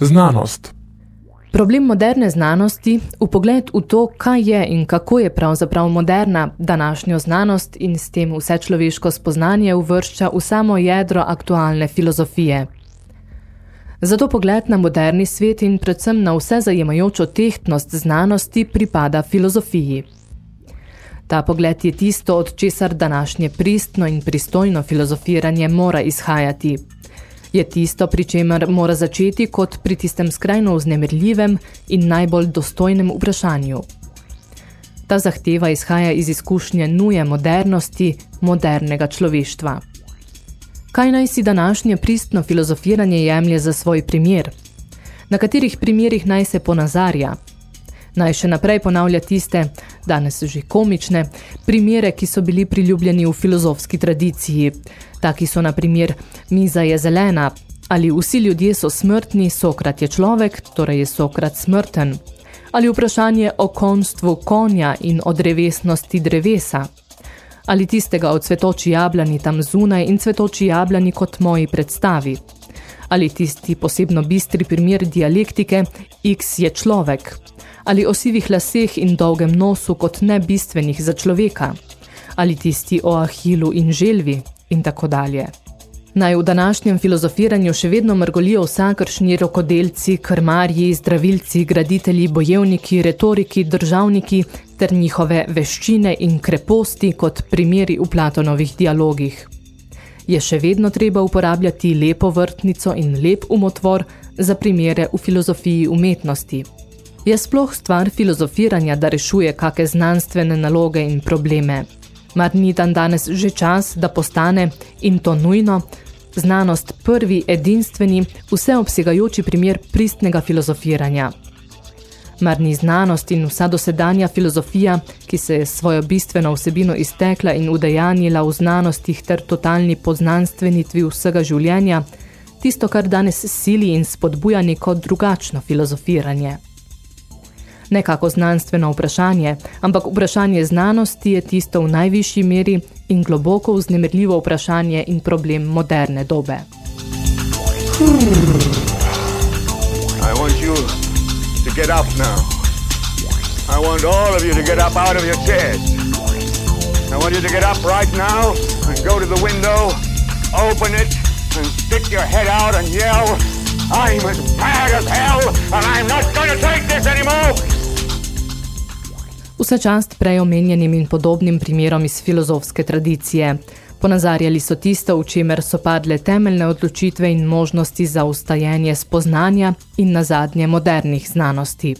Znanost. Problem moderne znanosti, v pogled v to, kaj je in kako je pravzaprav moderna današnjo znanost in s tem vse človeško spoznanje uvršča v samo jedro aktualne filozofije. Zato pogled na moderni svet in predvsem na vse zajemajočo tehtnost znanosti pripada filozofiji. Ta pogled je tisto, od česar današnje pristno in pristojno filozofiranje mora izhajati – je tisto, pri čemer mora začeti kot pri tistem skrajno vznemirljivem in najbolj dostojnem vprašanju. Ta zahteva izhaja iz izkušnje nuje modernosti, modernega človeštva. Kaj naj si današnje pristno filozofiranje jemlje za svoj primer? Na katerih primerih naj se ponazarja? Naj še naprej ponavlja tiste, danes že komične, primere, ki so bili priljubljeni v filozofski tradiciji. Taki so na primer miza je zelena, ali vsi ljudje so smrtni, Sokrat je človek, torej je Sokrat smrten. Ali vprašanje o konstvu konja in o drevesnosti drevesa. Ali tistega o cvetoči jablani tam zunaj in cvetoči jablani kot moji predstavi. Ali tisti posebno bistri primer dialektike, X je človek, ali o sivih laseh in dolgem nosu kot nebistvenih za človeka, ali tisti o ahilu in želvi in tako dalje. Naj v današnjem filozofiranju še vedno mrgolijo vsakršni rokodelci, krmarji, zdravilci, graditelji, bojevniki, retoriki, državniki ter njihove veščine in kreposti kot primeri v Platonovih dialogih. Je še vedno treba uporabljati lepo vrtnico in lep umotvor za primere v filozofiji umetnosti – je sploh stvar filozofiranja, da rešuje kake znanstvene naloge in probleme. Mar ni dan danes že čas, da postane, in to nujno, znanost prvi, edinstveni, vseobsegajoči primer pristnega filozofiranja. Mar ni znanost in vsa dosedanja filozofija, ki se je svojo bistveno vsebino iztekla in udejanjila v znanostih ter totalni poznanstvenitvi vsega življenja, tisto, kar danes sili in spodbuja neko drugačno filozofiranje nekako znanstveno vprašanje, ampak vprašanje znanosti je tisto v najvišji meri in globoko vznemirljivo vprašanje in problem moderne dobe. I want you to get up now. I want all of you to get up out of your chairs. I want you to get up right now and go to the window, open it, and stick your head out and yell, I'm as mad as hell, and I'm not going to take this anymore! Vse čast prejomenjenim in podobnim primerom iz filozofske tradicije. Ponazarjali so tisto, v čemer so padle temeljne odločitve in možnosti za ustajenje spoznanja in nazadnje modernih znanosti.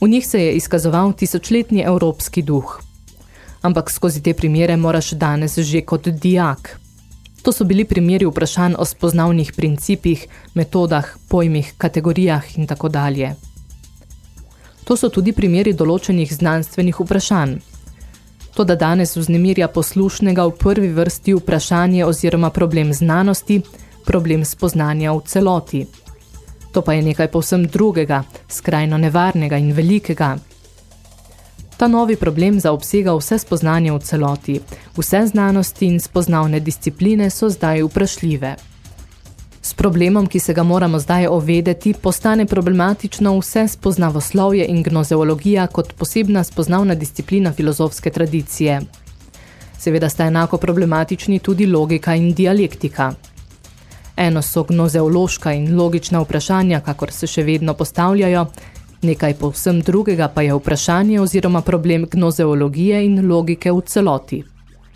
V njih se je izkazoval tisočletni evropski duh. Ampak skozi te primere moraš danes že kot dijak. To so bili primeri vprašanj o spoznavnih principih, metodah, pojmih, kategorijah in tako dalje. To so tudi primeri določenih znanstvenih vprašanj. To, da danes vznemirja poslušnega v prvi vrsti vprašanje oziroma problem znanosti, problem spoznanja v celoti. To pa je nekaj povsem drugega, skrajno nevarnega in velikega. Ta novi problem zaobsega vse spoznanje v celoti, vse znanosti in spoznavne discipline so zdaj vprašljive. S problemom, ki se ga moramo zdaj ovedeti, postane problematično vse spoznavoslovje in gnozeologija kot posebna spoznavna disciplina filozofske tradicije. Seveda sta enako problematični tudi logika in dialektika. Eno so gnozeološka in logična vprašanja, kakor se še vedno postavljajo, nekaj povsem drugega pa je vprašanje oziroma problem gnozeologije in logike v celoti.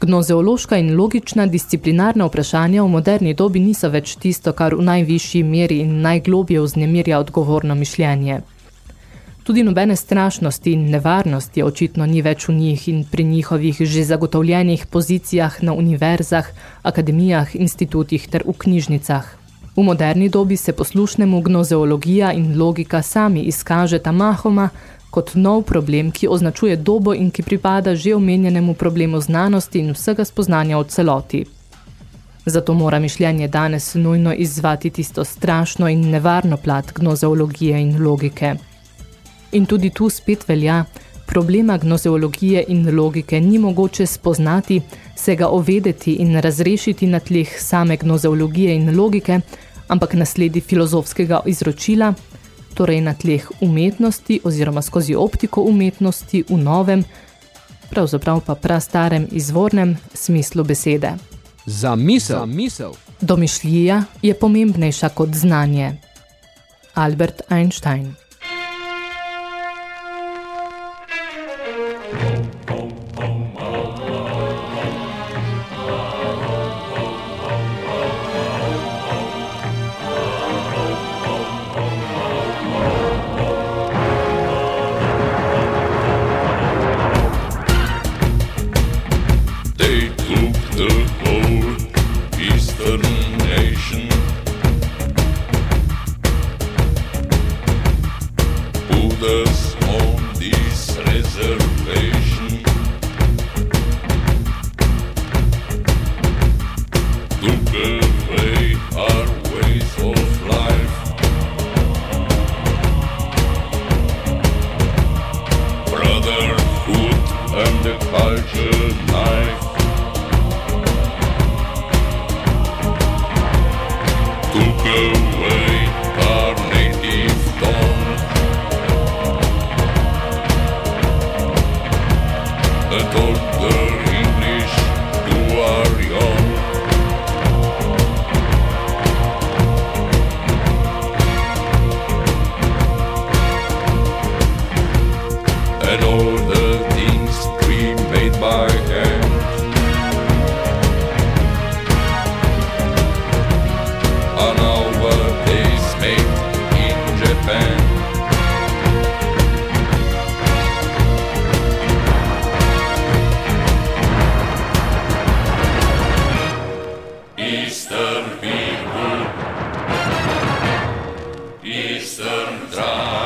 Gnozeološka in logična disciplinarna vprašanja v moderni dobi niso več tisto, kar v najvišji meri in najglobje vznemirja odgovorno mišljenje. Tudi nobene strašnosti in nevarnosti očitno ni več v njih in pri njihovih že zagotovljenih pozicijah na univerzah, akademijah, institutih ter v knjižnicah. V moderni dobi se poslušnemu gnozeologija in logika sami izkažeta mahoma kot nov problem, ki označuje dobo in ki pripada že omenjenemu problemu znanosti in vsega spoznanja v celoti. Zato mora mišljenje danes nujno izzvati tisto strašno in nevarno plat gnozeologije in logike. In tudi tu spet velja, problema gnozeologije in logike ni mogoče spoznati, se ga ovedeti in razrešiti na tleh same gnozeologije in logike, ampak nasledi filozofskega izročila, torej na tleh umetnosti oziroma skozi optiko umetnosti v novem, pravzaprav pa prastarem izvornem smislu besede. Za misel. Za misel. Domišljija je pomembnejša kot znanje. Albert Einstein Eastern Drive.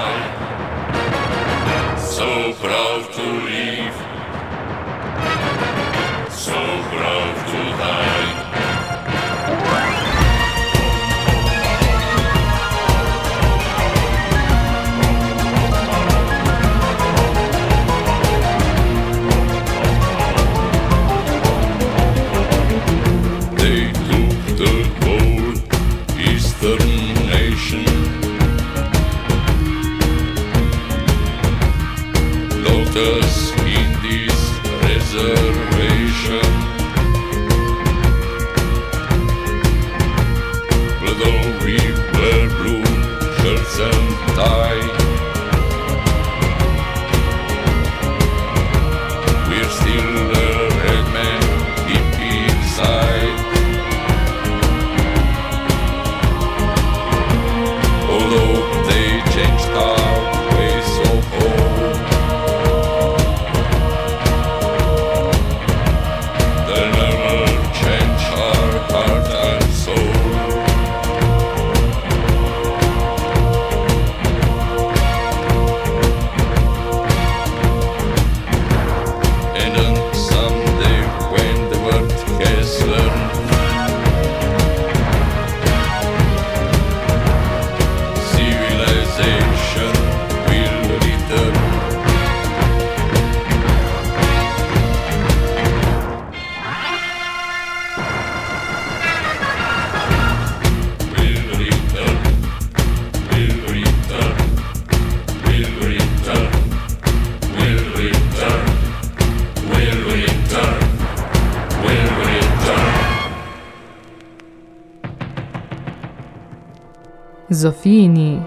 Zofijini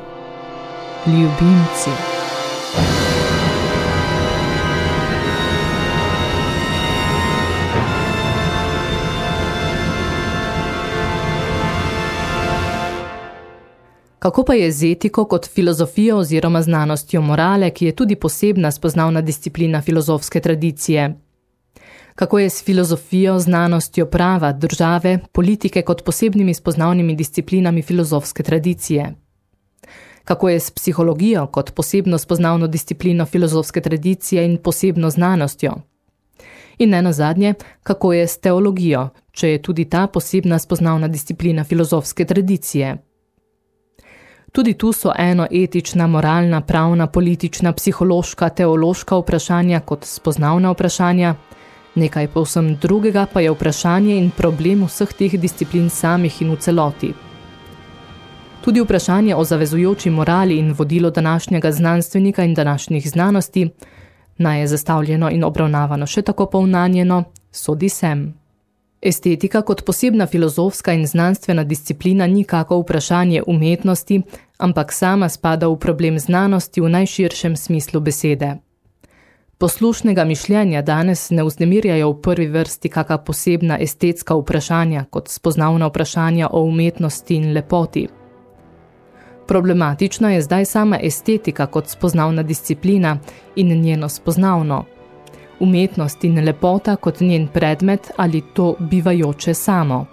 ljubimci. Kako pa je z etiko kot filozofijo oziroma znanostjo morale, ki je tudi posebna spoznavna disciplina filozofske tradicije? Kako je s filozofijo, znanostjo prava, države, politike kot posebnimi spoznavnimi disciplinami filozofske tradicije? Kako je s psihologijo kot posebno spoznavno disciplino filozofske tradicije in posebno znanostjo? In ne nazadnje, kako je s teologijo, če je tudi ta posebna spoznavna disciplina filozofske tradicije? Tudi tu so eno etična, moralna, pravna, politična, psihološka, teološka vprašanja kot spoznavna vprašanja, nekaj povsem drugega pa je vprašanje in problem vseh teh disciplin samih in v celoti. Tudi vprašanje o zavezujoči morali in vodilo današnjega znanstvenika in današnjih znanosti, naj je zastavljeno in obravnavano še tako povnanjeno, sodi sem. Estetika kot posebna filozofska in znanstvena disciplina ni kako vprašanje umetnosti, ampak sama spada v problem znanosti v najširšem smislu besede. Poslušnega mišljenja danes ne vznemirjajo v prvi vrsti kaka posebna estetska vprašanja kot spoznavna vprašanja o umetnosti in lepoti. Problematična je zdaj sama estetika kot spoznavna disciplina in njeno spoznavno – umetnost in lepota kot njen predmet ali to bivajoče samo.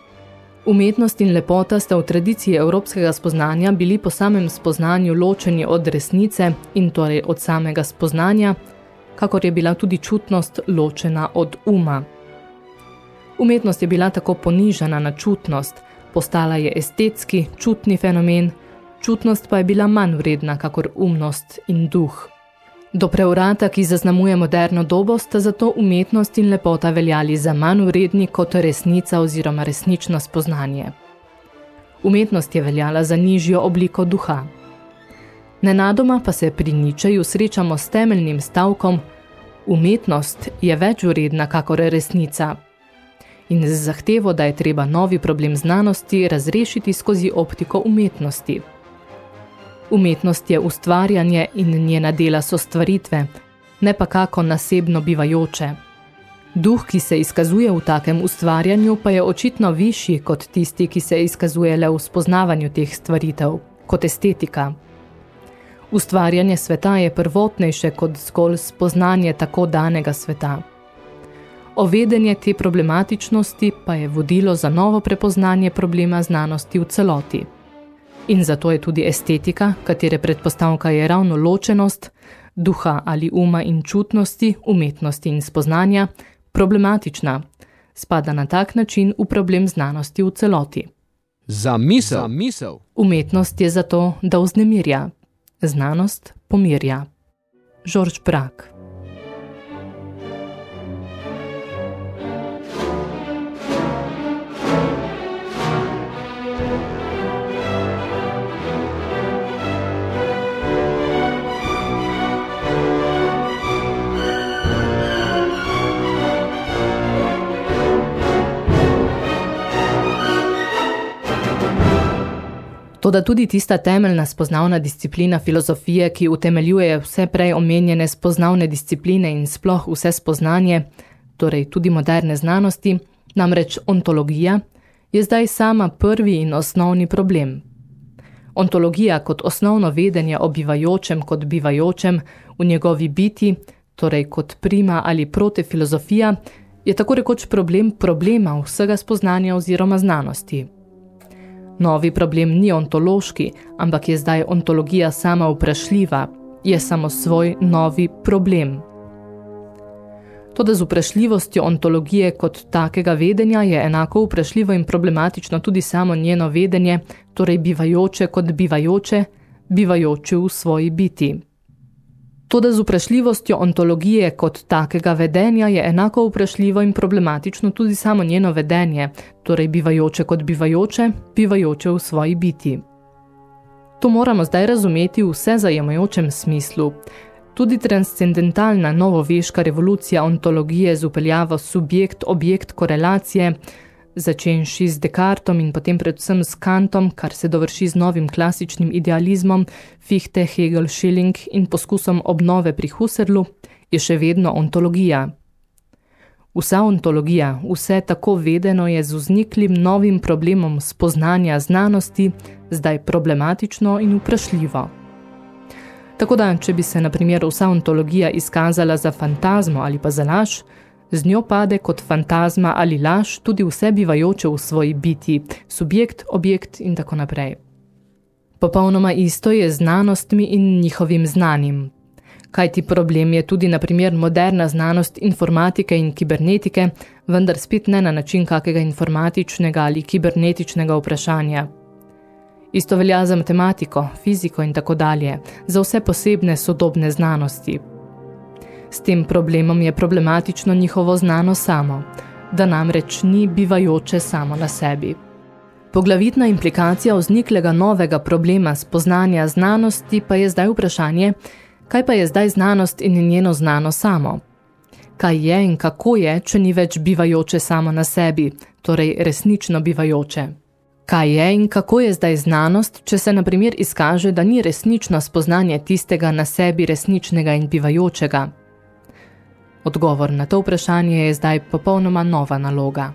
Umetnost in lepota sta v tradiciji evropskega spoznanja bili po samem spoznanju ločeni od resnice in torej od samega spoznanja, kakor je bila tudi čutnost ločena od uma. Umetnost je bila tako ponižana na čutnost, postala je estetski, čutni fenomen, čutnost pa je bila manj vredna kakor umnost in duh. Do preurata, ki zaznamuje moderno dobo, sta zato umetnost in lepota veljali za manj vredni kot resnica oziroma resnično spoznanje. Umetnost je veljala za nižjo obliko duha. Nenadoma pa se pri Ničeju srečamo s temeljnim stavkom Umetnost je več vredna kakor resnica in z zahtevo, da je treba novi problem znanosti razrešiti skozi optiko umetnosti – Umetnost je ustvarjanje in njena dela so stvaritve, ne pa kako nasebno bivajoče. Duh, ki se izkazuje v takem ustvarjanju, pa je očitno višji kot tisti, ki se izkazuje le v spoznavanju teh stvaritev, kot estetika. Ustvarjanje sveta je prvotnejše kot zgolj spoznanje tako danega sveta. Ovedenje te problematičnosti pa je vodilo za novo prepoznanje problema znanosti v celoti. In zato je tudi estetika, katere predpostavka je ravno ločenost, duha ali uma in čutnosti, umetnosti in spoznanja, problematična, spada na tak način v problem znanosti v celoti. Za misel. Za misel. Umetnost je zato, da vznemirja, znanost pomirja. George Braque Toda tudi tista temeljna spoznavna disciplina filozofije, ki utemeljuje vse prej omenjene spoznavne discipline in sploh vse spoznanje, torej tudi moderne znanosti, namreč ontologija, je zdaj sama prvi in osnovni problem. Ontologija kot osnovno vedenje o bivajočem kot bivajočem v njegovi biti, torej kot prima ali prote filozofija, je tako rekoč problem problema vsega spoznanja oziroma znanosti. Novi problem ni ontološki, ampak je zdaj ontologija sama vprašljiva, je samo svoj novi problem. Toda z vprašljivostjo ontologije kot takega vedenja je enako vprašljivo in problematično tudi samo njeno vedenje, torej bivajoče kot bivajoče, bivajoče v svoji biti. Toda z vprašljivostjo ontologije kot takega vedenja je enako vprašljivo in problematično tudi samo njeno vedenje, torej bivajoče kot bivajoče, bivajoče v svoji biti. To moramo zdaj razumeti v vse zajemajočem smislu. Tudi transcendentalna novoveška revolucija ontologije z upeljavo subjekt-objekt korelacije – začenši z Descartom in potem predvsem s Kantom, kar se dovrši z novim klasičnim idealizmom, Fichte, Hegel, Schilling in poskusom obnove pri Husserlu, je še vedno ontologija. Vsa ontologija, vse tako vedeno je z vzniklim novim problemom spoznanja znanosti zdaj problematično in vprašljivo. Tako da, če bi se na primer vsa ontologija izkazala za fantazmo ali pa za laž, z njo pade kot fantazma ali laž tudi vse bivajoče v svoji biti, subjekt, objekt in tako naprej. Popolnoma isto je znanostmi in njihovim znanim, Kaj ti problem je tudi na primer moderna znanost informatike in kibernetike, vendar spet ne na način kakega informatičnega ali kibernetičnega vprašanja. Isto velja za matematiko, fiziko in tako dalje, za vse posebne sodobne znanosti. S tem problemom je problematično njihovo znano samo, da namreč ni bivajoče samo na sebi. Poglavitna implikacija vzniklega novega problema spoznanja znanosti pa je zdaj vprašanje, Kaj pa je zdaj znanost in njeno znano samo? Kaj je in kako je, če ni več bivajoče samo na sebi, torej resnično bivajoče? Kaj je in kako je zdaj znanost, če se na primer izkaže, da ni resnično spoznanje tistega na sebi resničnega in bivajočega? Odgovor na to vprašanje je zdaj popolnoma nova naloga.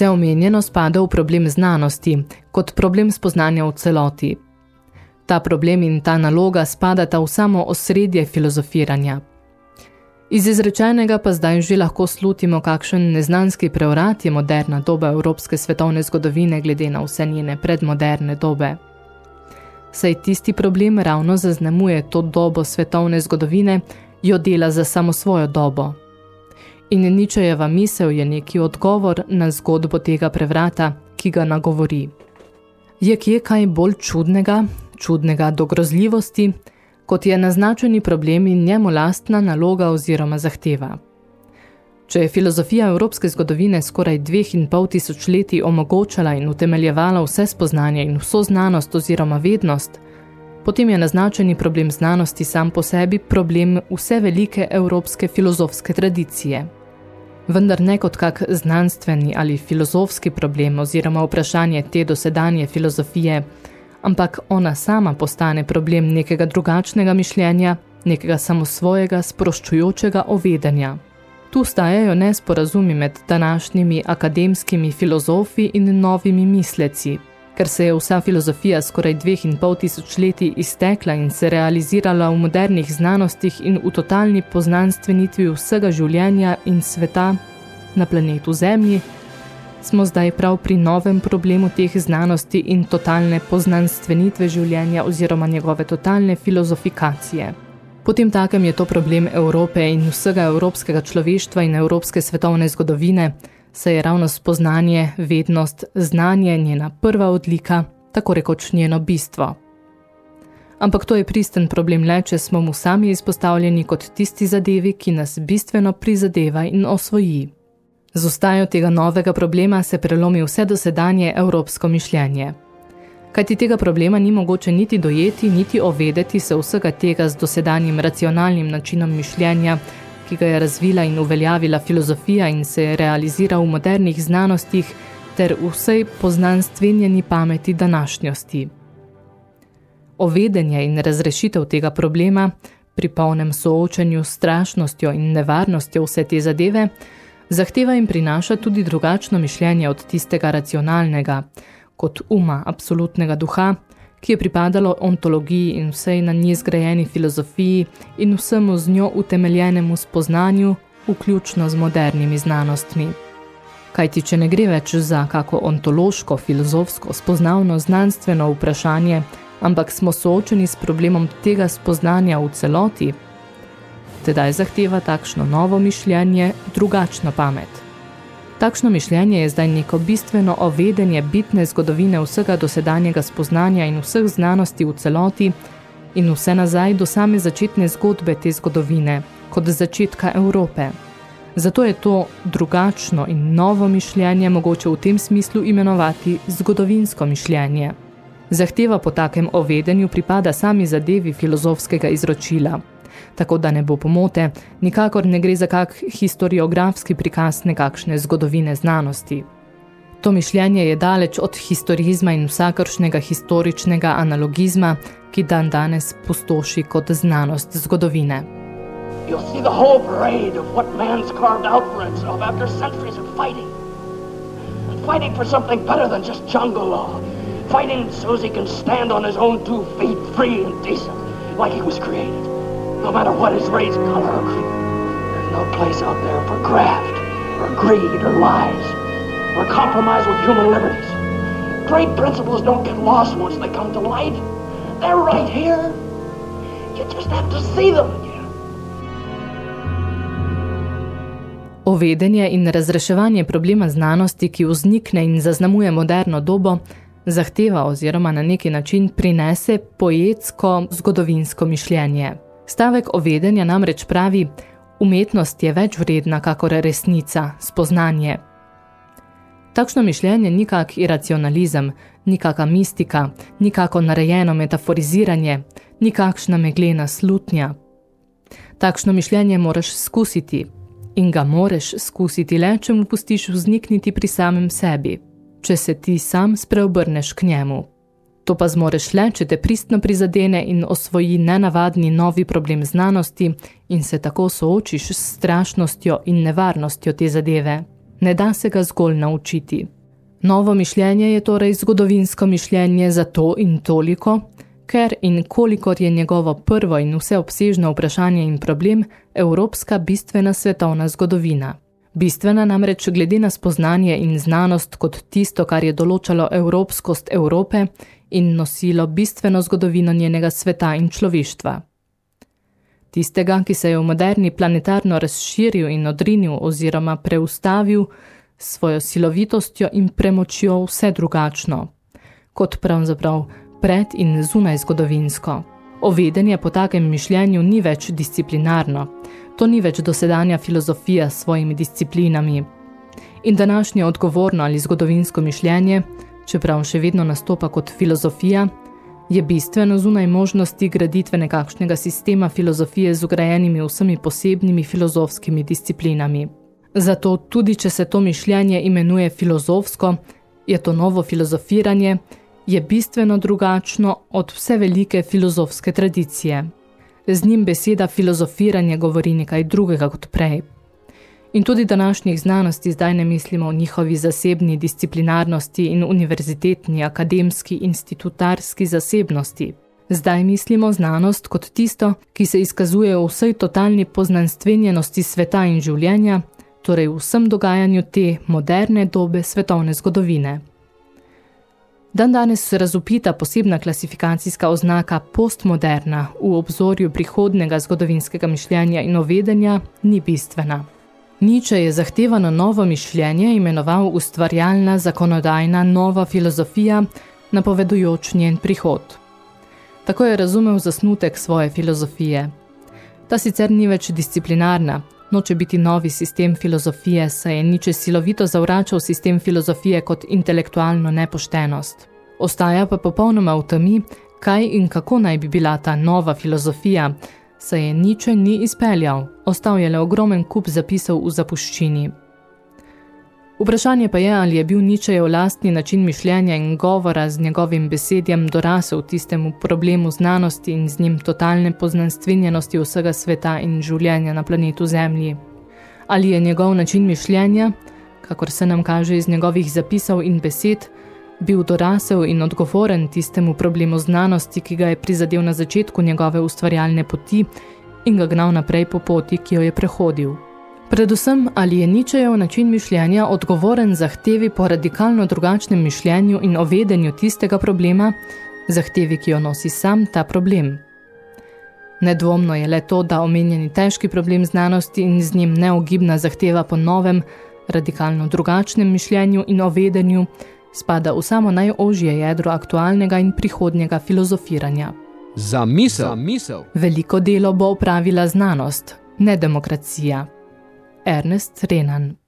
Vse omenjeno spada v problem znanosti, kot problem spoznanja v celoti. Ta problem in ta naloga spadata v samo osredje filozofiranja. Iz izrečenega pa zdaj že lahko slutimo, kakšen neznanski prevrat je moderna doba evropske svetovne zgodovine glede na vse njene predmoderne dobe. Saj tisti problem ravno zaznamuje to dobo svetovne zgodovine, jo dela za samo svojo dobo. In Ničejeva misel je neki odgovor na zgodbo tega prevrata, ki ga nagovori. Je kje kaj bolj čudnega, čudnega do grozljivosti, kot je naznačeni problem in njemu lastna naloga oziroma zahteva. Če je filozofija evropske zgodovine skoraj dveh in pol tisoč leti omogočala in utemeljevala vse spoznanje in vso znanost oziroma vednost, potem je naznačeni problem znanosti sam po sebi problem vse velike evropske filozofske tradicije – vendar ne kot kak znanstveni ali filozofski problem oziroma vprašanje te dosedanje filozofije, ampak ona sama postane problem nekega drugačnega mišljenja, nekega samosvojega, sproščujočega ovedenja. Tu stajajo nesporazumi med današnjimi akademskimi filozofi in novimi misleci, ker se je vsa filozofija skoraj dveh in pol tisoč leti iztekla in se realizirala v modernih znanostih in v totalni poznanstvenitvi vsega življenja in sveta na planetu Zemlji, smo zdaj prav pri novem problemu teh znanosti in totalne poznanstvenitve življenja oziroma njegove totalne filozofikacije. Potem takem je to problem Evrope in vsega evropskega človeštva in evropske svetovne zgodovine, se je ravno spoznanje, vednost, znanje njena prva odlika, tako rekoč njeno bistvo. Ampak to je pristen problem le, če smo mu sami izpostavljeni kot tisti zadevi, ki nas bistveno prizadeva in osvoji. Z ustajo tega novega problema se prelomi vse dosedanje evropsko mišljenje. Kajti tega problema ni mogoče niti dojeti, niti ovedeti se vsega tega z dosedanjim racionalnim načinom mišljenja, ki ga je razvila in uveljavila filozofija in se je realizira v modernih znanostih ter vsej poznanstvenjeni pameti današnjosti. Ovedenje in razrešitev tega problema, pri polnem soočenju s strašnostjo in nevarnostjo vse te zadeve, zahteva in prinaša tudi drugačno mišljenje od tistega racionalnega, kot uma absolutnega duha, ki je pripadalo ontologiji in vsej na njej zgrajeni filozofiji in vsemu z njo utemeljenemu spoznanju, vključno z modernimi znanostmi. Kajti, če ne gre več za kako ontološko, filozofsko, spoznavno, znanstveno vprašanje, ampak smo soočeni s problemom tega spoznanja v celoti, tedaj zahteva takšno novo mišljenje, drugačno pamet. Takšno mišljenje je zdaj neko bistveno ovedenje bitne zgodovine vsega dosedanjega spoznanja in vseh znanosti v celoti in vse nazaj do same začetne zgodbe te zgodovine, kot začetka Evrope. Zato je to drugačno in novo mišljenje mogoče v tem smislu imenovati zgodovinsko mišljenje. Zahteva po takem ovedenju pripada sami zadevi filozofskega izročila, tako da ne bo pomote, nikakor ne gre za kak historiografski prikaz nekakšne zgodovine znanosti. To mišljenje je daleč od historizma in vsakršnega historičnega analogizma, ki dan danes pustoši kot znanost zgodovine. You'll see the whole parade of what man's carved out for himself after centuries of fighting. And fighting for something better than just jungle law. Fighting so he can stand on his own two feet, free and decent, like he was created. No matter what his race, color, or creed. There's no place out there for graft, or greed, or lies, or compromise with human liberties. Great principles don't get lost once they come to light. They're right here. You just have to see them again. Ovedenje in razreševanje problema znanosti, ki vznikne in zaznamuje moderno dobo, zahteva oziroma na neki način prinese poetsko zgodovinsko mišljenje. Stavek o vedenja namreč pravi, umetnost je več vredna kakor resnica, spoznanje. Takšno mišljenje ni kak iracionalizem, nikaka mistika, nikako narejeno metaforiziranje, nikakšna meglena slutnja. Takšno mišljenje moraš skusiti in ga moreš skusiti le, če mu pustiš vznikniti pri samem sebi, če se ti sam spreobrneš k njemu. To pa zmoreš le, če te pristno prizadene in osvoji nenavadni novi problem znanosti in se tako soočiš s strašnostjo in nevarnostjo te zadeve. Ne da se ga zgolj naučiti. Novo mišljenje je torej zgodovinsko mišljenje za to in toliko, ker in kolikor je njegovo prvo in vseobsežno vprašanje in problem evropska bistvena svetovna zgodovina. Bistvena namreč glede na spoznanje in znanost kot tisto, kar je določalo evropskost Evrope in nosilo bistveno zgodovino njenega sveta in človeštva. Tistega, ki se je v moderni planetarno razširil in odrinil oziroma preustavil svojo silovitostjo in premočjo vse drugačno, kot pravzaprav pred in zunaj zgodovinsko. Ovedenje po takem mišljenju ni več disciplinarno, to ni več dosedanja filozofija s svojimi disciplinami. In današnje odgovorno ali zgodovinsko mišljenje, čeprav še vedno nastopa kot filozofija, je bistveno zunaj možnosti graditve nekakšnega sistema filozofije z ugrajenimi vsemi posebnimi filozofskimi disciplinami. Zato tudi, če se to mišljenje imenuje filozofsko, je to novo filozofiranje, je bistveno drugačno od vse velike filozofske tradicije. Z njim beseda filozofiranje govori nekaj drugega kot prej. In tudi današnjih znanosti zdaj ne mislimo o njihovi zasebni disciplinarnosti in univerzitetni, akademski, institutarski zasebnosti. Zdaj mislimo znanost kot tisto, ki se izkazuje v vsej totalni poznanstvenjenosti sveta in življenja, torej v vsem dogajanju te moderne dobe svetovne zgodovine. Dan danes se razupita posebna klasifikacijska oznaka postmoderna v obzorju prihodnega zgodovinskega mišljenja in ovedenja ni bistvena. Niče je zahtevano novo mišljenje imenoval ustvarjalna, zakonodajna, nova filozofija, napovedujoč njen prihod. Tako je razumel zasnutek svoje filozofije. Ta sicer ni več disciplinarna, noče biti novi sistem filozofije, saj je niče silovito zavračal sistem filozofije kot intelektualno nepoštenost. Ostaja pa popolnoma v temi, kaj in kako naj bi bila ta nova filozofija, saj je niče ni izpeljal, ostal je le ogromen kup zapisov v zapuščini. Vprašanje pa je, ali je bil Ničejev lastni način mišljenja in govora z njegovim besedjem dorasel tistemu problemu znanosti in z njim totalne poznanstvenjenosti vsega sveta in življenja na planetu Zemlji. Ali je njegov način mišljenja, kakor se nam kaže iz njegovih zapisov in besed, bil dorasel in odgovoren tistemu problemu znanosti, ki ga je prizadel na začetku njegove ustvarjalne poti in ga gnal naprej po poti, ki jo je prehodil. Predvsem, ali je Ničejev način mišljenja odgovoren zahtevi po radikalno drugačnem mišljenju in ovedenju tistega problema, zahtevi, ki jo nosi sam ta problem. Nedvomno je le to, da omenjeni težki problem znanosti in z njim neogibna zahteva po novem, radikalno drugačnem mišljenju in ovedenju, spada v samo najožje jedro aktualnega in prihodnjega filozofiranja. Za misel. Za misel. Veliko delo bo opravila znanost, ne demokracija. Ernest Renan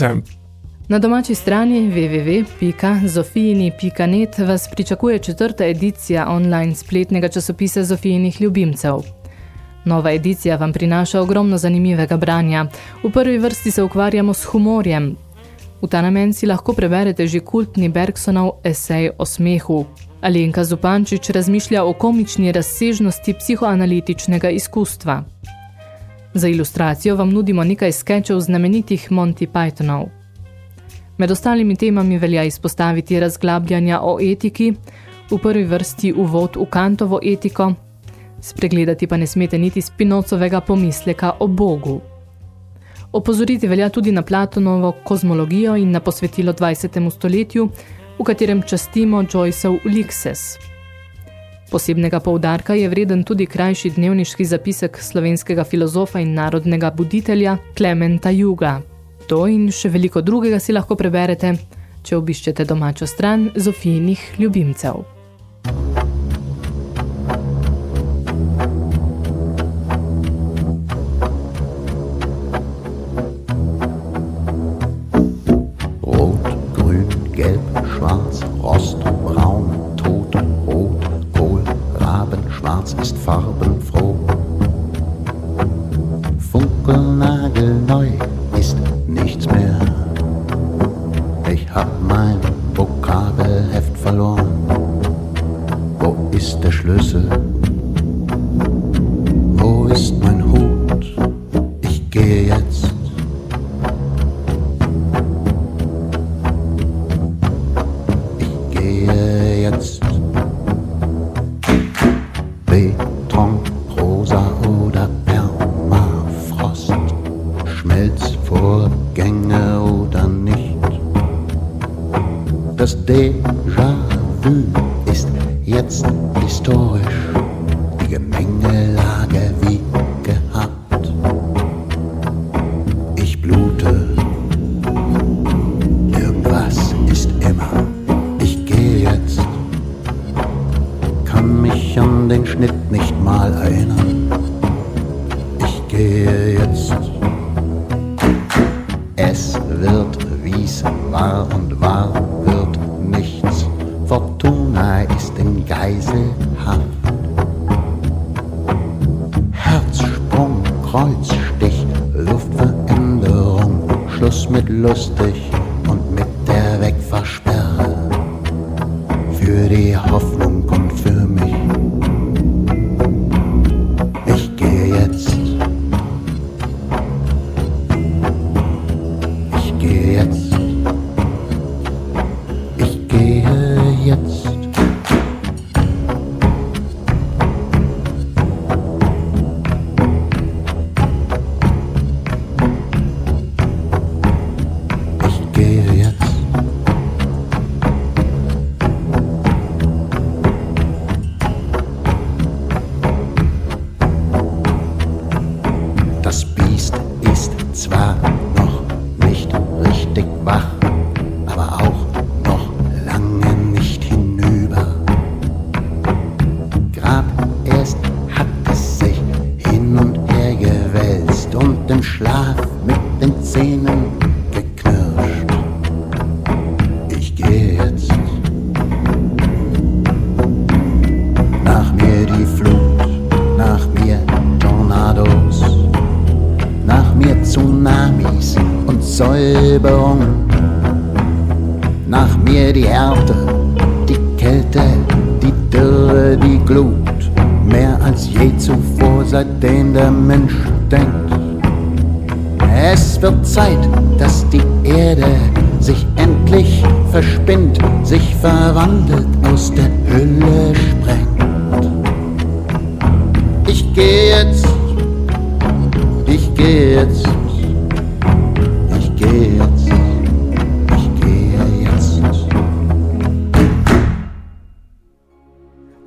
Novice. Na domači strani www.zofijini.net vas pričakuje četrta edicija online spletnega časopisa Zofijinih ljubimcev. Nova edicija vam prinaša ogromno zanimivega branja. V prvi vrsti se ukvarjamo s humorjem. V ta namen si lahko preberete že kultni Bergsonov esej o smehu. Alenka Zupančič razmišlja o komični razsežnosti psihoanalitičnega izkustva. Za ilustracijo vam nudimo nekaj skečev znamenitih Monty Pythonov. Med ostalimi temami velja izpostaviti razglabljanja o etiki, v prvi vrsti uvod v Kantovo etiko, spregledati pa ne smete niti Spinocovega pomisleka o Bogu. Opozoriti velja tudi na Platonovo kozmologijo in na posvetilo 20. stoletju, v katerem častimo Joyceov Ulixes – Posebnega poudarka je vreden tudi krajši dnevniški zapisek slovenskega filozofa in narodnega buditelja Klementa Juga. To in še veliko drugega si lahko preberete, če obiščete domačo stran Zofijinih ljubimcev. Kreuzstich, Luftveränderung, Schluss mit lustig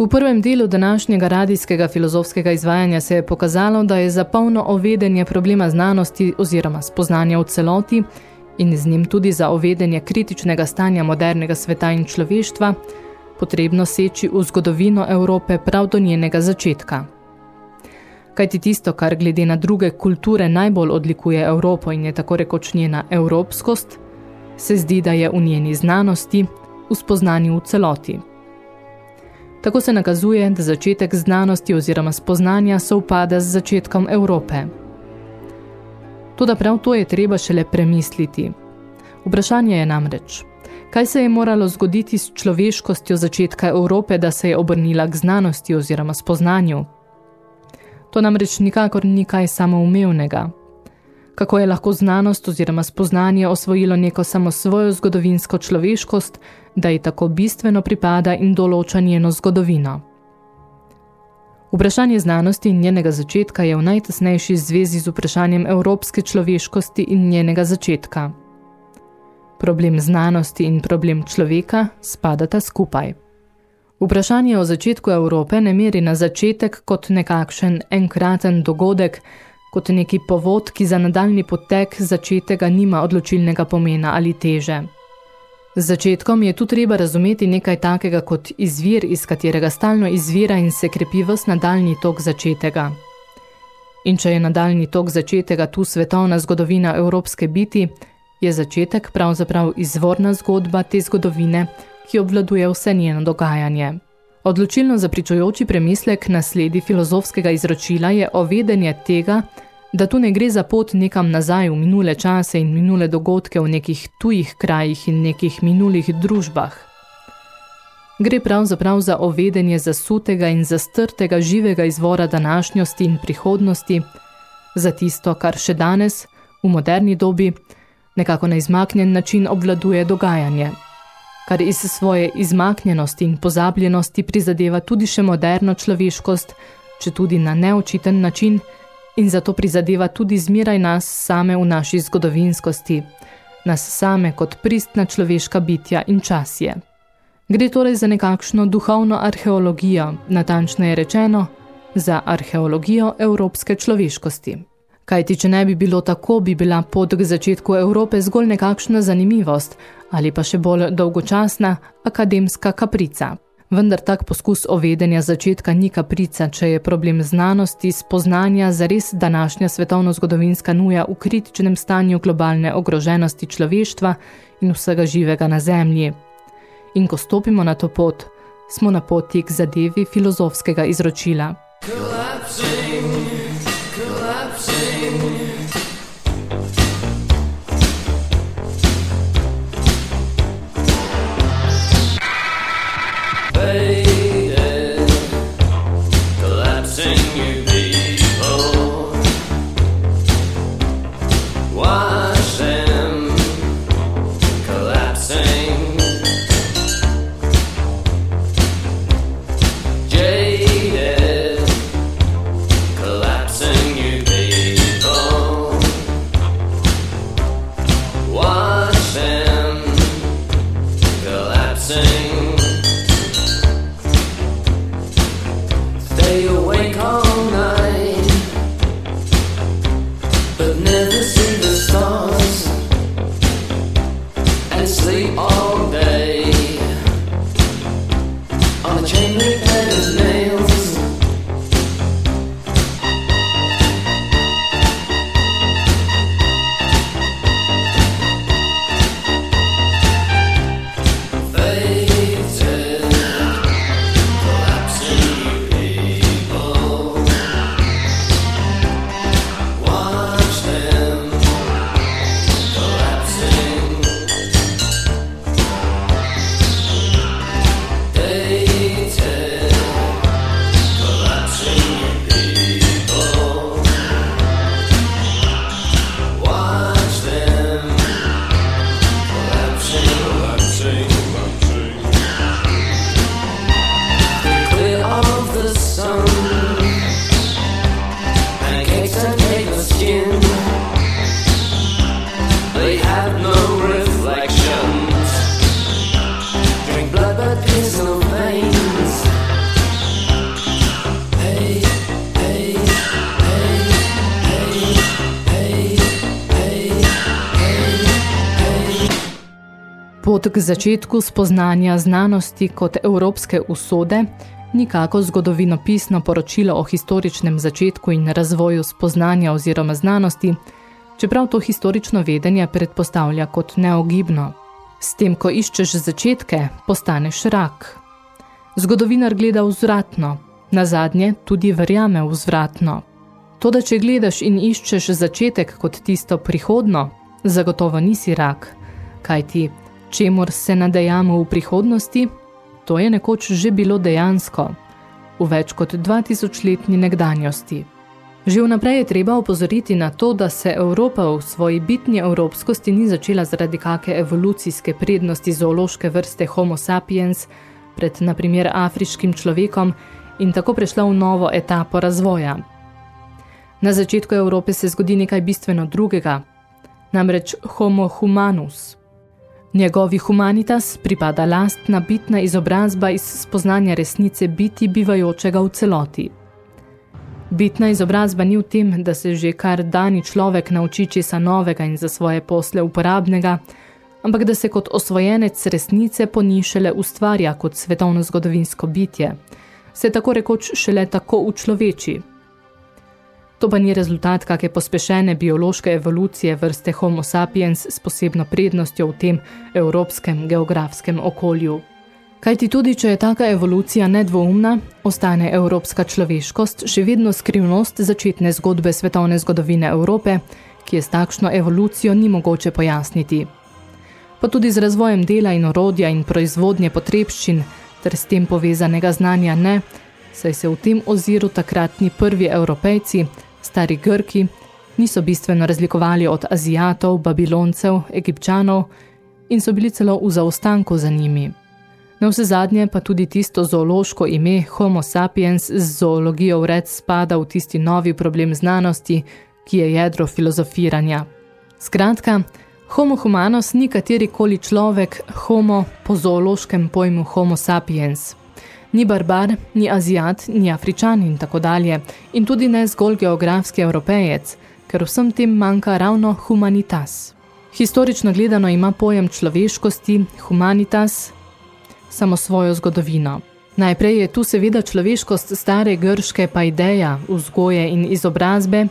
V prvem delu današnjega radijskega filozofskega izvajanja se je pokazalo, da je za polno ovedenje problema znanosti oziroma spoznanja v celoti in z njim tudi za ovedenje kritičnega stanja modernega sveta in človeštva, potrebno seči v zgodovino Evrope prav do njenega začetka. Kajti tisto, kar glede na druge kulture najbolj odlikuje Evropo in je tako rekoč njena evropskost, se zdi, da je v njeni znanosti, v spoznanju v celoti. Tako se nakazuje, da začetek znanosti oziroma spoznanja se upada z začetkom Evrope. Toda prav to je treba šele premisliti. Vprašanje je namreč, kaj se je moralo zgoditi s človeškostjo začetka Evrope, da se je obrnila k znanosti oziroma spoznanju? To namreč nikakor ni kaj samoumevnega. Kako je lahko znanost oziroma spoznanje osvojilo neko samo svojo zgodovinsko človeškost, da ji tako bistveno pripada in določa njeno zgodovino? Vprašanje znanosti in njenega začetka je v najtesnejši zvezi z vprašanjem evropske človeškosti in njenega začetka. Problem znanosti in problem človeka spadata skupaj. Vprašanje o začetku Evrope ne meri na začetek kot nekakšen enkraten dogodek, kot neki povod, ki za nadaljni potek začetega nima odločilnega pomena ali teže. Z začetkom je tu treba razumeti nekaj takega kot izvir, iz katerega stalno izvira in se krepi vs nadaljni tok začetega. In če je nadaljni tok začetega tu svetovna zgodovina evropske biti, je začetek pravzaprav izvorna zgodba te zgodovine, ki obvladuje vse njeno dogajanje. Odločilno zapričujoči premislek na sledi filozofskega izročila je ovedenje tega, da tu ne gre za pot nekam nazaj v minule čase in minule dogodke v nekih tujih krajih in nekih minulih družbah. Gre pravzaprav za ovedenje zasutega in zastrtega živega izvora današnjosti in prihodnosti, za tisto, kar še danes, v moderni dobi, nekako na izmaknjen način obvladuje dogajanje, kar iz svoje izmaknjenosti in pozabljenosti prizadeva tudi še moderno človeškost, če tudi na neočiten način, in zato prizadeva tudi zmeraj nas same v naši zgodovinskosti, nas same kot pristna človeška bitja in časje. Gre torej za nekakšno duhovno arheologijo, natančneje rečeno, za arheologijo evropske človeškosti. Kajti, če ne bi bilo tako, bi bila pot k začetku Evrope zgolj nekakšna zanimivost ali pa še bolj dolgočasna akademska kaprica. Vendar tak poskus ovedenja začetka ni kaprica, če je problem znanosti, spoznanja zares današnja svetovno-zgodovinska nuja v kritičnem stanju globalne ogroženosti človeštva in vsega živega na zemlji. In ko stopimo na to pot, smo na poti k zadevi filozofskega izročila. Collapsing. home. Začetku spoznanja znanosti kot evropske usode nikako zgodovinopisno poročilo o historičnem začetku in razvoju spoznanja oziroma znanosti, čeprav to historično vedenje predpostavlja kot neogibno. S tem, ko iščeš začetke, postaneš rak. Zgodovinar gleda vzvratno, na zadnje tudi verjame vzvratno. To, da če gledaš in iščeš začetek kot tisto prihodno, zagotovo nisi rak, kaj ti, čemur se nadejamo v prihodnosti, To je nekoč že bilo dejansko, v več kot 2000-letni nekdanjosti. Že vnaprej je treba opozoriti na to, da se Evropa v svoji bitni evropskosti ni začela zaradi kake evolucijske prednosti zoološke vrste Homo sapiens pred, na primer, afriškim človekom in tako prešla v novo etapo razvoja. Na začetku Evrope se zgodi nekaj bistveno drugega, namreč Homo humanus – Njegovi humanitas pripada lastna bitna izobrazba iz spoznanja resnice biti bivajočega v celoti. Bitna izobrazba ni v tem, da se že kar dani človek nauči česa novega in za svoje posle uporabnega, ampak da se kot osvojenec resnice ponišele ustvarja kot svetovno zgodovinsko bitje, se tako rekoč šele tako v človeči, To pa ni rezultat kake pospešene biološke evolucije vrste Homo sapiens s posebno prednostjo v tem evropskem geografskem okolju. Kajti tudi, če je taka evolucija nedvoumna, ostane evropska človeškost še vedno skrivnost začetne zgodbe svetovne zgodovine Evrope, ki je s takšno evolucijo ni mogoče pojasniti. Pa tudi z razvojem dela in orodja in proizvodnje potrebščin ter s tem povezanega znanja ne, saj se v tem oziru takratni prvi evropejci Stari Grki niso bistveno razlikovali od Azijatov, Babiloncev, Egipčanov in so bili celo v zaostanku za njimi. Na vse zadnje pa tudi tisto zoološko ime Homo sapiens z zoologijo vred spada v tisti novi problem znanosti, ki je jedro filozofiranja. Skratka, Homo humanos ni katerikoli človek homo po zoološkem pojmu Homo sapiens – Ni barbar, ni azijat, ni afričan in tako dalje, in tudi ne zgolj geografski evropejec, ker vsem tem manjka ravno humanitas. Historično gledano ima pojem človeškosti, humanitas, samo svojo zgodovino. Najprej je tu seveda človeškost stare grške pa ideja, vzgoje in izobrazbe,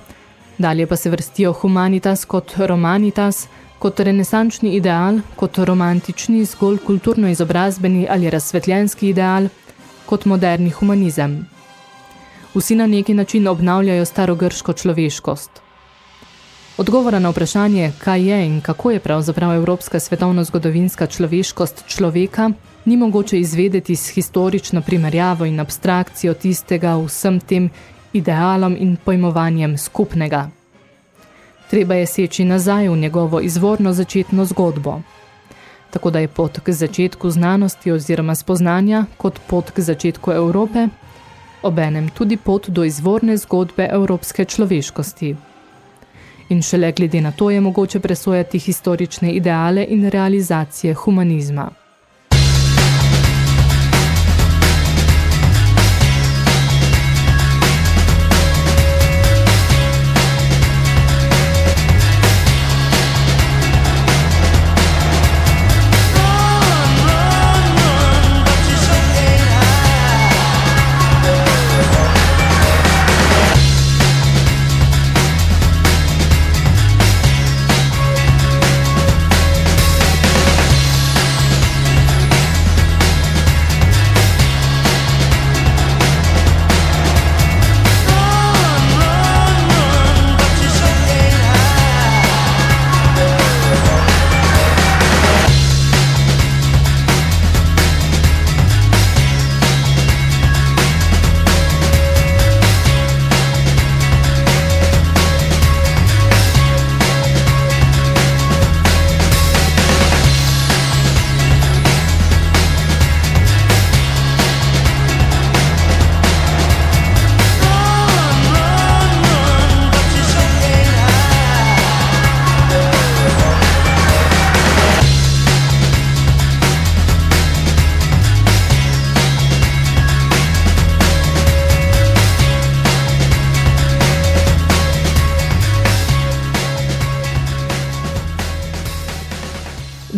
dalje pa se vrstijo humanitas kot romanitas, kot renesančni ideal, kot romantični, zgolj kulturno izobrazbeni ali razsvetljenski ideal – kot moderni humanizem. Vsi na neki način obnavljajo starogrško človeškost. Odgovora na vprašanje, kaj je in kako je pravzaprav evropska svetovno-zgodovinska človeškost človeka, ni mogoče izvedeti s historično primerjavo in abstrakcijo tistega vsem tem idealom in pojmovanjem skupnega. Treba je seči nazaj v njegovo izvorno začetno zgodbo tako da je pot k začetku znanosti oziroma spoznanja kot pot k začetku Evrope, obenem tudi pot do izvorne zgodbe evropske človeškosti. In šele glede na to je mogoče presojati historične ideale in realizacije humanizma.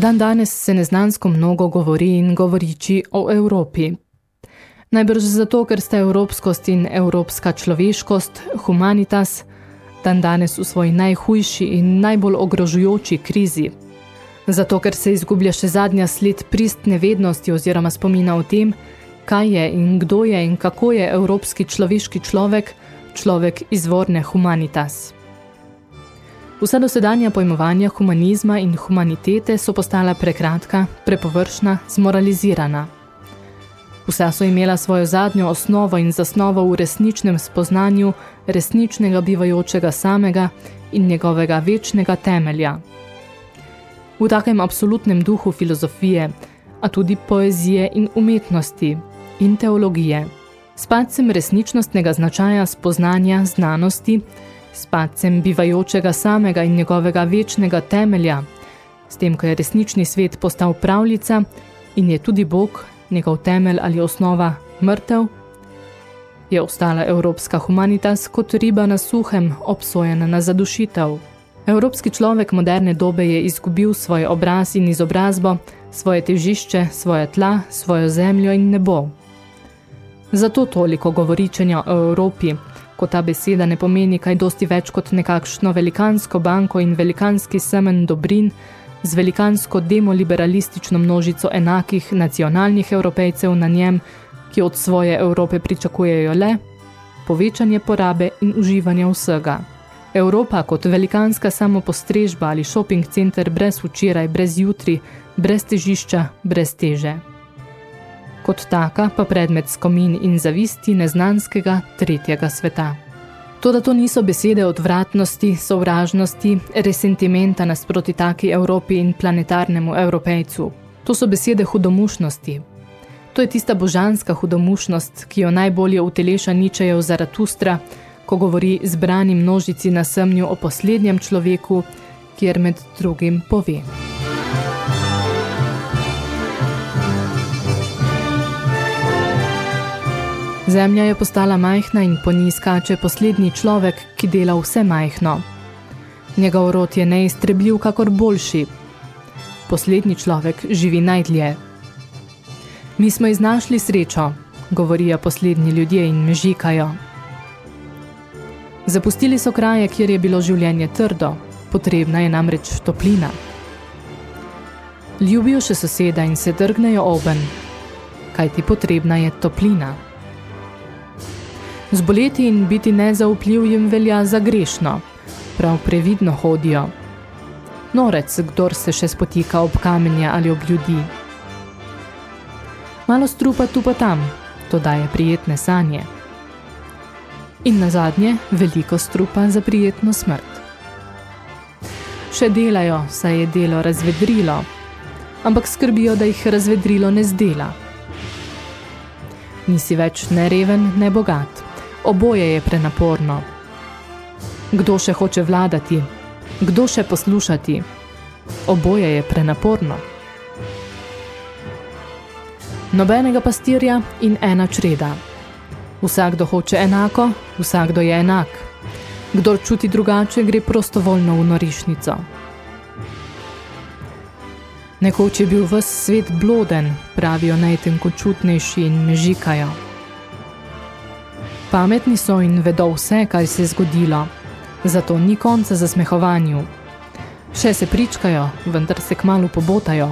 Dan danes se neznansko mnogo govori in govoriči o Evropi. Najbrž zato, ker sta evropskost in evropska človeškost, humanitas, dan danes v svoji najhujši in najbolj ogrožujoči krizi. Zato, ker se izgublja še zadnja sled pristne vednosti oziroma spomina o tem, kaj je in kdo je in kako je evropski človeški človek, človek izvorne humanitas. Vsa dosedanja pojmovanja humanizma in humanitete so postala prekratka, prepovršna, zmoralizirana. Vsa so imela svojo zadnjo osnovo in zasnovo v resničnem spoznanju resničnega bivajočega samega in njegovega večnega temelja. V takem absolutnem duhu filozofije, a tudi poezije in umetnosti in teologije. S padcem resničnostnega značaja spoznanja znanosti, s padcem bivajočega samega in njegovega večnega temelja, s tem, ko je resnični svet postal pravljica in je tudi Bog, njegov temelj ali osnova, mrtev, je ostala evropska humanitas kot riba na suhem, obsojena na zadušitev. Evropski človek moderne dobe je izgubil svoj obraz in izobrazbo, svoje težišče, svoje tla, svojo zemljo in nebo. Zato toliko govoričenja o Evropi, ko ta beseda ne pomeni kaj dosti več kot nekakšno velikansko banko in velikanski semen dobrin z velikansko demoliberalistično množico enakih nacionalnih evropejcev na njem, ki od svoje Evrope pričakujejo le povečanje porabe in uživanja vsega. Evropa kot velikanska samopostrežba ali shopping center brez včeraj, brez jutri, brez težišča, brez teže kot taka pa predmet skomin in zavisti neznanskega tretjega sveta. Toda to niso besede odvratnosti, sovražnosti, resentimenta nasproti taki Evropi in planetarnemu evropejcu. To so besede hudomušnosti. To je tista božanska hudomušnost, ki jo najbolje uteleša Ničejev Zaratustra, ko govori zbrani množici na semnju o poslednjem človeku, kjer med drugim pove. Zemlja je postala majhna in po njej skače poslednji človek, ki dela vse majhno. Njegov rod je neiztrebljiv, kakor boljši. Poslednji človek živi najdlje. Mi smo iznašli srečo, govorijo poslednji ljudje in mežikajo. Zapustili so kraje, kjer je bilo življenje trdo, potrebna je namreč toplina. Ljubijo še soseda in se drgnejo oben, kaj ti potrebna je toplina. Zboleti in biti nezaupljiv jim velja za grešno. Prav previdno hodijo. Norec, kdor se še spotika ob kamenja ali ob ljudi. Malo strupa tu pa tam, to daje prijetne sanje. In na zadnje, veliko strupa za prijetno smrt. Še delajo, saj je delo razvedrilo, ampak skrbijo, da jih razvedrilo ne zdela. Nisi več ne reven, ne bogat. Oboje je prenaporno. Kdo še hoče vladati? Kdo še poslušati? Oboje je prenaporno. Nobenega pastirja in ena čreda. Vsakdo hoče enako, vsakdo je enak. Kdor čuti drugače, gre prostovoljno v norišnico. Nekoč je bil ves svet bloden, pravijo najtenkočutnejši in mežikajo. Pametni so in vedo vse, kaj se je zgodilo, zato ni konca za smehovanju. Še se pričkajo, vendar se kmalu pobotajo,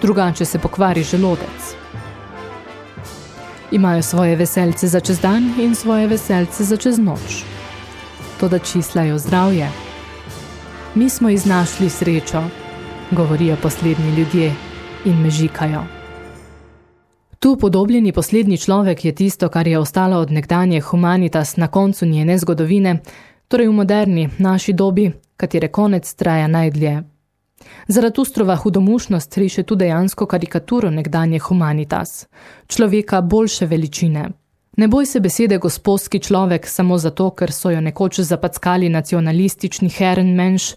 drugače se pokvari želodec. Imajo svoje veselce za čez dan in svoje veselce za čez noč. Toda čislajo zdravje. Mi smo iznašli srečo, govorijo poslednji ljudje in mežikajo. Tu podobljeni poslednji človek je tisto, kar je ostalo od nekdanje humanitas na koncu njene zgodovine, torej v moderni, naši dobi, katere konec traja najdlje. Zaratustrova hudomušnost riše tu dejansko karikaturo nekdanje humanitas, človeka boljše veličine. Ne boj se besede gospodski človek samo zato, ker so jo nekoč zapackali nacionalistični heren menš,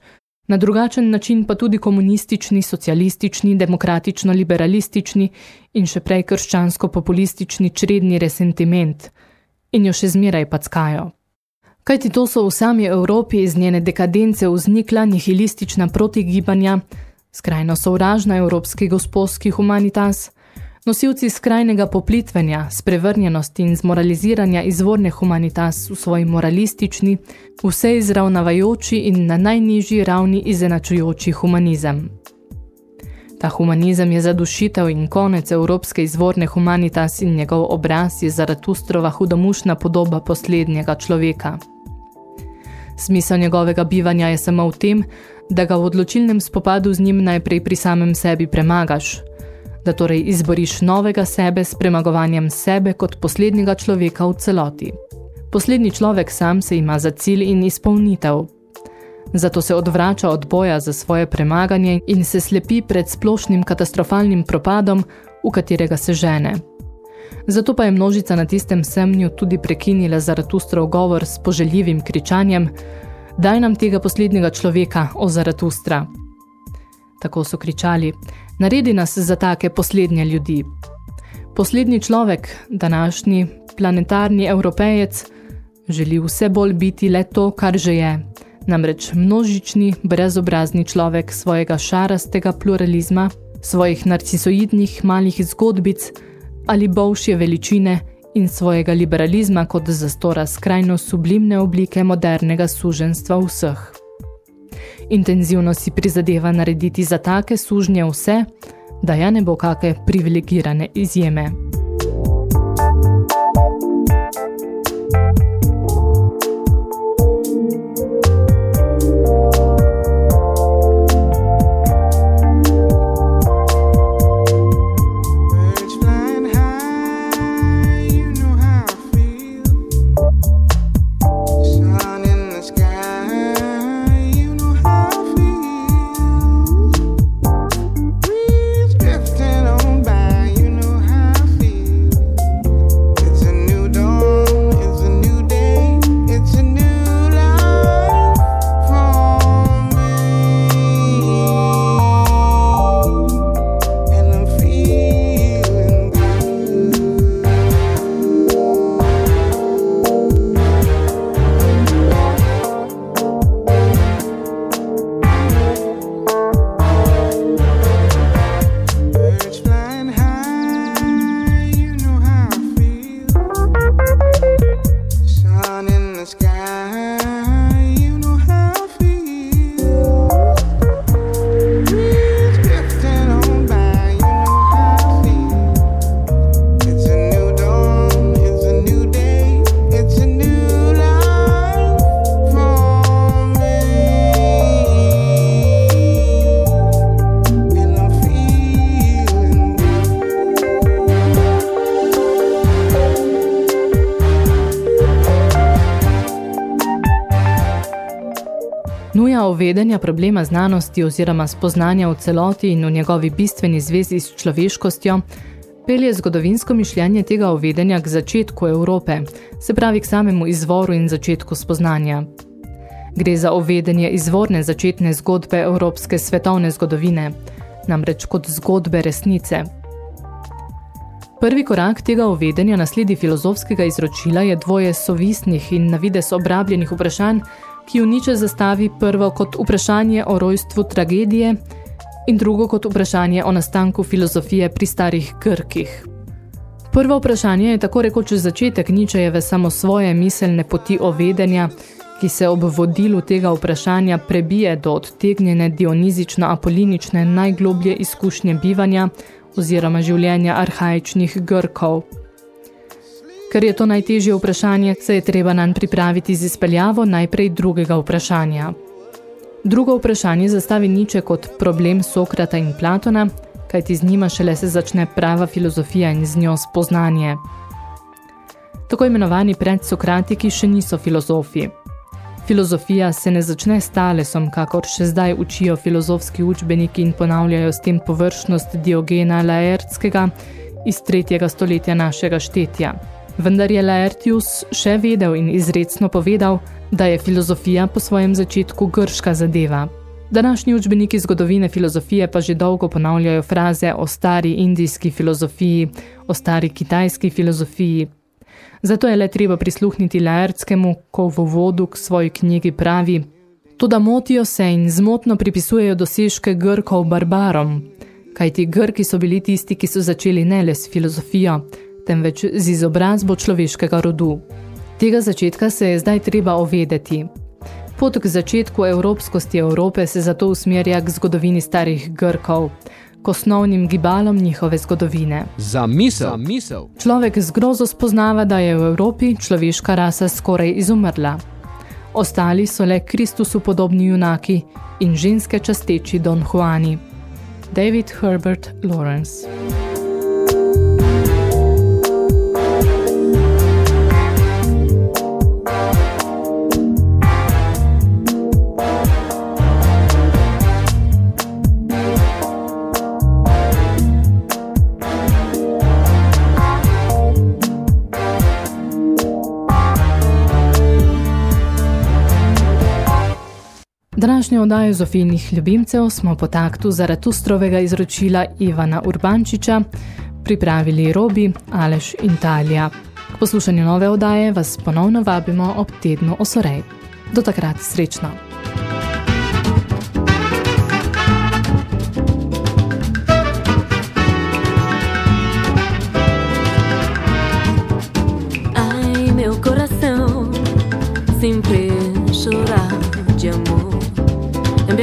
Na drugačen način pa tudi komunistični, socialistični, demokratično-liberalistični in še prej krščansko-populistični čredni resentiment in jo še zmeraj packajo. Kajti to so v sami Evropi iz njene dekadence vznikla nihilistična protigibanja, skrajno sovražna evropski gospodski humanitas, nosilci skrajnega poplitvenja, sprevrnjenosti in zmoraliziranja izvorne humanitas v svoji moralistični, vse izravnavajoči in na najnižji ravni izenačujoči humanizem. Ta humanizem je zadušitev in konec evropske izvorne humanitas in njegov obraz je Zaratustrova hudomušna podoba poslednjega človeka. Smisel njegovega bivanja je samo v tem, da ga v odločilnem spopadu z njim najprej pri samem sebi premagaš, da torej izboriš novega sebe s premagovanjem sebe kot poslednjega človeka v celoti. Poslednji človek sam se ima za cilj in izpolnitev, Zato se odvrača od boja za svoje premaganje in se slepi pred splošnim katastrofalnim propadom, v katerega se žene. Zato pa je množica na tistem semnju tudi prekinila Zaratustrov govor s poželjivim kričanjem Daj nam tega poslednjega človeka, o Zaratustra. Tako so kričali, naredi nas za take poslednje ljudi. Poslednji človek, današnji, planetarni evropejec, želi vse bolj biti le to, kar že je, namreč množični, brezobrazni človek svojega šarastega pluralizma, svojih narcisoidnih malih zgodbic ali bolšje veličine in svojega liberalizma kot zastora skrajno sublimne oblike modernega suženstva vseh. Intenzivno si prizadeva narediti za take sužnje vse, da ja ne bo kake privilegirane izjeme. Vedenja problema znanosti oziroma spoznanja v celoti in v njegovi bistveni zvezi s človeškostjo, pelje zgodovinsko mišljenje tega uvedenja k začetku Evrope, se pravi k samemu izvoru in začetku spoznanja. Gre za uvedenje izvorne začetne zgodbe evropske svetovne zgodovine, namreč kot zgodbe resnice. Prvi korak tega uvedenja nasledi filozofskega izročila je dvoje sovisnih in navides obrabljenih vprašanj, ki jo Niče zastavi prvo kot vprašanje o rojstvu tragedije in drugo kot vprašanje o nastanku filozofije pri starih Grkih. Prvo vprašanje je tako rekoč začetek Ničejeve samo svoje miselne poti o vedenja, ki se ob vodilu tega vprašanja prebije do odtegnjene dionizično-apolinične najgloblje izkušnje bivanja oziroma življenja arhaičnih Grkov. Ker je to najtežje vprašanje, se je treba nanj pripraviti z izpeljavo najprej drugega vprašanja. Drugo vprašanje zastavi Niče kot problem Sokrata in Platona, kajti z njima šele se začne prava filozofija in z njo spoznanje. Tako imenovani predsokratiki še niso filozofi. Filozofija se ne začne s talesom, kakor še zdaj učijo filozofski učbeniki in ponavljajo s tem površnost Diogena Laertskega iz tretjega stoletja našega štetja. Vendar je Laertius še vedel in izredno povedal, da je filozofija po svojem začetku grška zadeva. Današnji učbeniki zgodovine filozofije pa že dolgo ponavljajo fraze o stari indijski filozofiji, o stari kitajski filozofiji. Zato je le treba prisluhniti Laertskemu, ko v vodu k svoji knjigi pravi Toda motijo se in zmotno pripisujejo dosežke Grkov barbarom, kajti Grki so bili tisti, ki so začeli ne le s filozofijo, temveč z izobrazbo človeškega rodu. Tega začetka se je zdaj treba ovedeti. Pot k začetku evropskosti Evrope se zato usmerja k zgodovini starih Grkov, k osnovnim gibalom njihove zgodovine. Za misel. Za misel. Človek z grozo spoznava, da je v Evropi človeška rasa skoraj izumrla. Ostali so le Kristusu podobni junaki in ženske časteči Don Juani. David Herbert Lawrence Današnjo oddajo Zofijnih ljubimcev smo po taktu Zaratustrovega izročila Ivana Urbančiča pripravili Robi, Aleš in Talija. K poslušanju nove oddaje vas ponovno vabimo ob tednu Osorej. Do takrat srečno!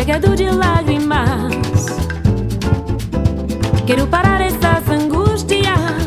Embriagado de lágrimas. Quero parar essas angústias.